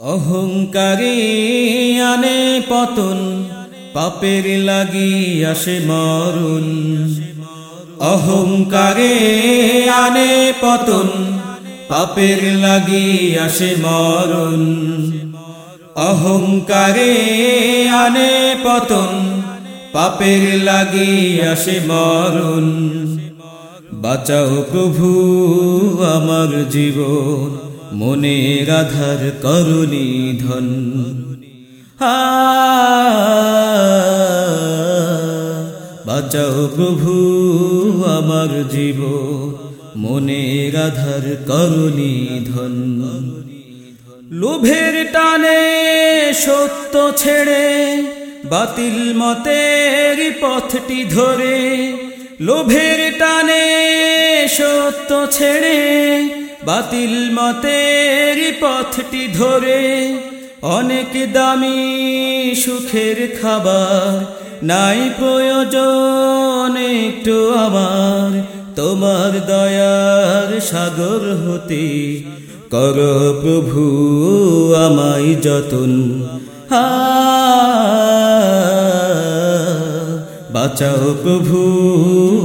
অহংকারে আনে পতন, পাপের লাগি আসে মরুন অহংকারে আনে পতন, পাপের লাগি আসে মরুন অহংকারে আনে পতন, পাপের লাগি আসে মরুন বাঁচাও প্রভু আমার জীবন। মনে রাধার করুণী ধন। বাঁচাও প্রভু আমার জীব। মনে রাধার করুণী ধন। লোভের টানে সত্য ছেড়ে, বাতিল মতের পথটি ধরে। লোভের টানে সত্য ছেড়ে বাতিল মতের পথটি ধরে অনেক দামি সুখের খাবার। নাই প্রয়োজন একটু আমার, তোমার দয়ার সাগর হতে। কর প্রভু আমায় যতন। বাঁচাও প্রভু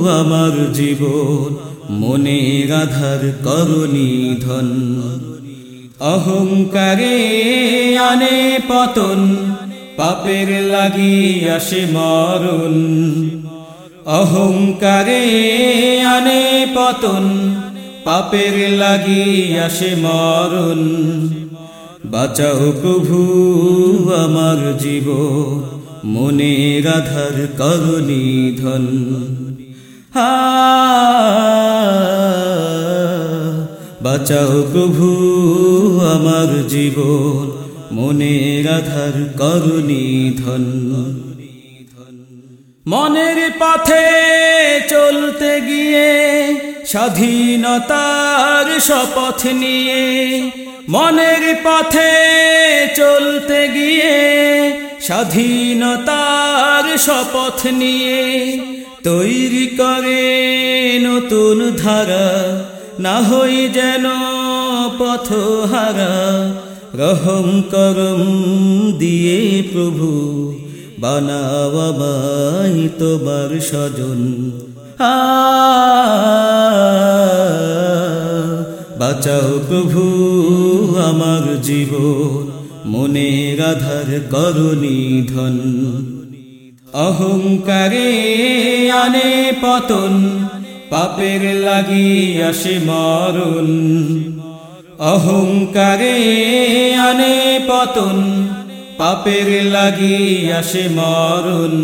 আমার জীবন। মনে গাধার করণী ধন। অহংকারে আনে পতন, পাপের লাগি আসে মরণ। অহংকারে আনে পতন, পাপের লাগি আসে মরণ। বাঁচাও প্রভু আমার জীব, মনে গাধার করণী ধন। বাঁচাও প্রভু আমার জীবন, মনে রাধার করুণী ধন মনের পথে চলতে গিয়ে, স্বাধীনতার শপথ নিয়ে, মনের পথে চলতে গিয়ে, স্বাধীনতার শপথ নিয়ে তৈরি করে নতুন ধারা, না হই যেন পথহারা। রহম করম দিয়ে প্রভু বানাওয়াবাই তোমার স্বজন। বাঁচাও প্রভু আমার জীবন মনে রাধার করণী ধন। অহংকারে আনে পতন, পাপের লাগি আসে মরণ। অহংকারে আনে পতন, পাপের লাগি আসে মরণ।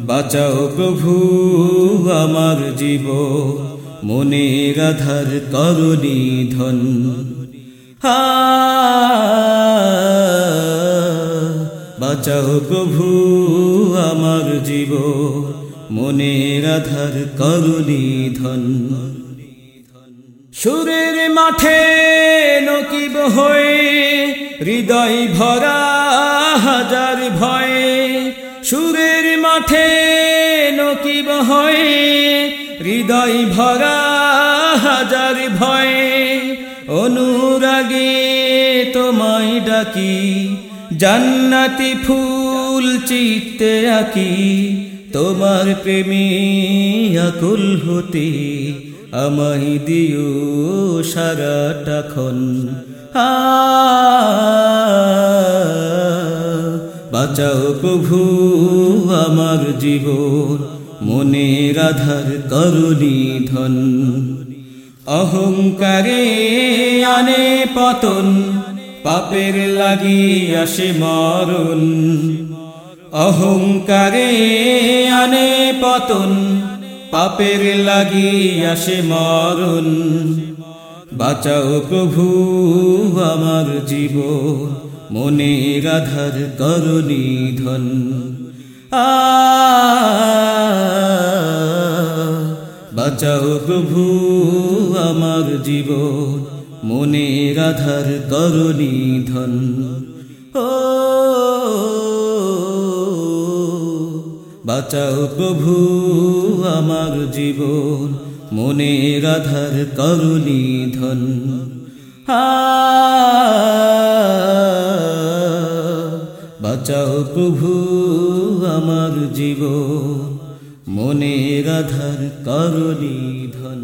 বাঁচাও প্রভু আমার জীব মনে রাধার করণী ধন। বাঁচাও প্রভু আমার জীব মনে রাধার করুণী ধন সুরের মাঠে নকিব হয়ে, হৃদয় ভরা হাজার ভয়ে, সুরের মাঠে নকিব হয়ে, হৃদয় ভরা হাজার ভয়ে, অনুরাগে তোমায় ডাকি জান্নাতি ফুল চিত্তে আঁকি, তোমার প্রেমে আকুল হতে আমায় দিও সারাটাখন বাঁচাও প্রভু আমার জীবন মনে রাধার করুণী ধন। অহংকারে আনে পতন পাপের লাগি আসে মরণ। অহংকারে আনে পতন, পাপের লাগি আসে মরণ। বাঁচাও প্রভু আমার জীব মনে রাধার করণী ধন বাঁচাও প্রভু আমার জীব মনে রাধার করণী ধন। ও, বাঁচাও প্রভু আমার জীবন, মনে রাধার করুণী ধন। বাঁচাও প্রভু আমার জীবন, মনে রাধার করণী ধন।